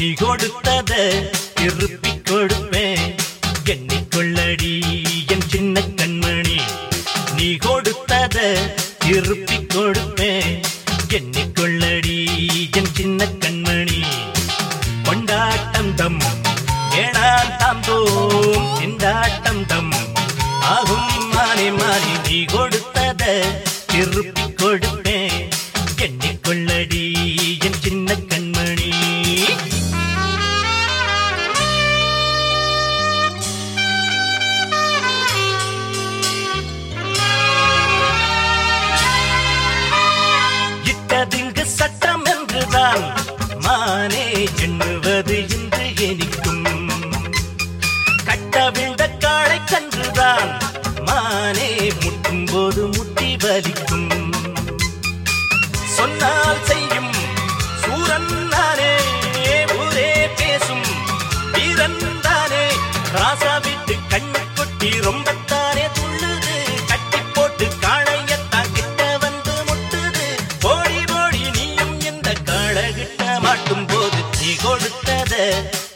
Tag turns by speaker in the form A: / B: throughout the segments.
A: நீ கொடுத்தத திருப்பி கொடுப்பேன் எண்ணிக்கொள்ளடி என் சின்ன கண்மணி. நீ கொடுத்தத திருப்பி கொடுப்பேன் எண்ணிக்கொள்ளடி என் சின்ன கண்மணி. கொண்டாட்டம் தம் ஏடான் தாம் தோம் திண்டாட்டம் தம் ஆகும் மாறி மாறி நீ கொடுத்தத திருப்பி கொடுப்பேன் மானே எண்ணுவது இன்று எனக்கும். கட்டவிழ்ந்த காளை கன்றுதான் மானே முட்டும் போது முட்டி வலிக்கும். சொன்னால் செய்யும் சூரன் தானே ஊரே பேசும் வீரன் தானே. ராசா விட்டு கண்ணு கொட்டி ரொம்ப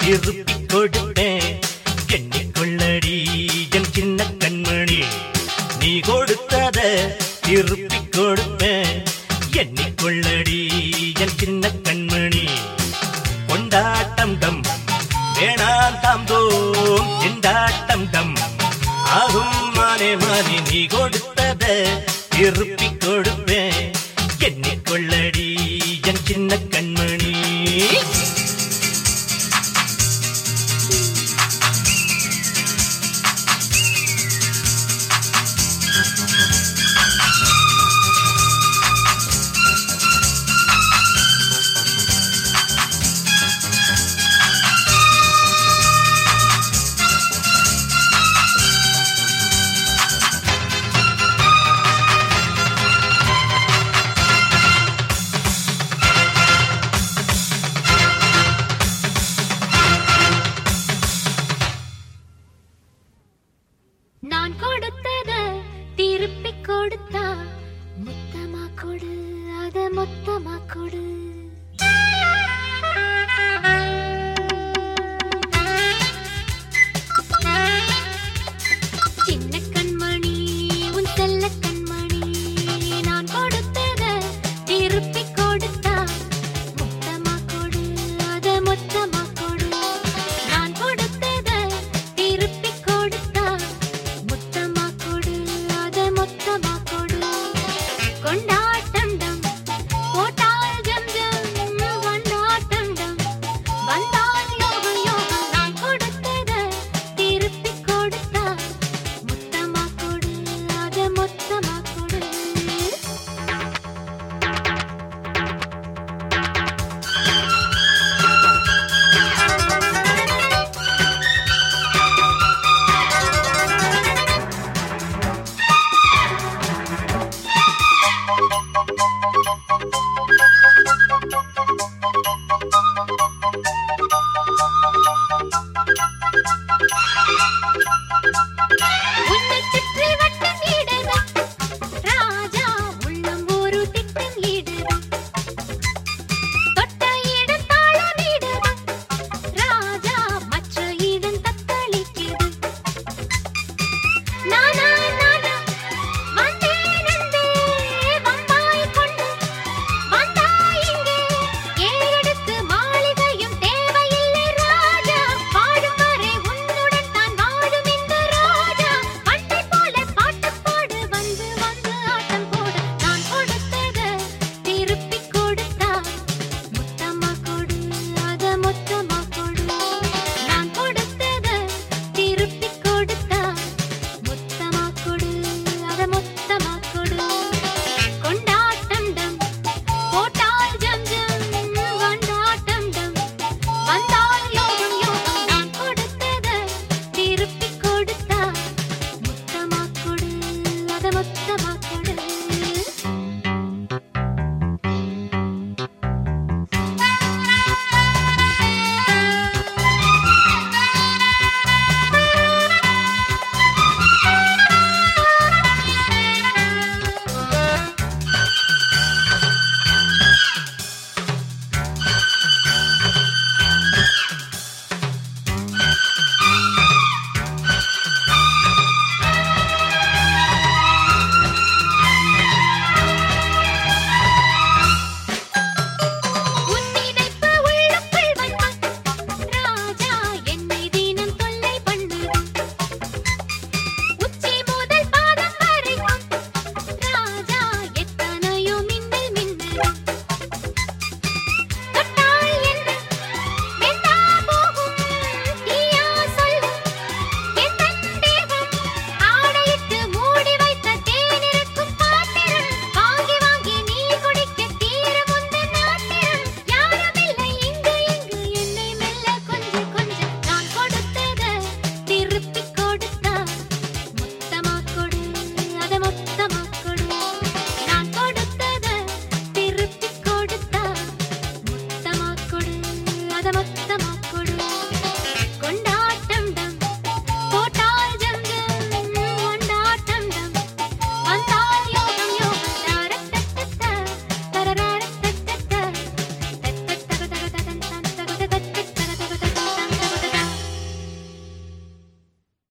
A: திருப்பிக் கொடுப்பேன் எண்ணிக்கொள்ளடி என் சின்ன கண்மணி நீ கொடுத்தத திருப்பிக் கொடுப்பேன் எண்ணிக்கொள்ளடி என் சின்ன கண்மணி கொண்டாட்டம் டம் வேணாம் தாம் தோம் திண்டாட்டம் டம் ஆகும் மானே மானே நீ கொடுத்தத கொடுப்பேன் எண்ணிக்கொள்ளடி என் சின்ன
B: கொடுத்தா மொத்தமா கொடு அத மொத்தமா கொடு.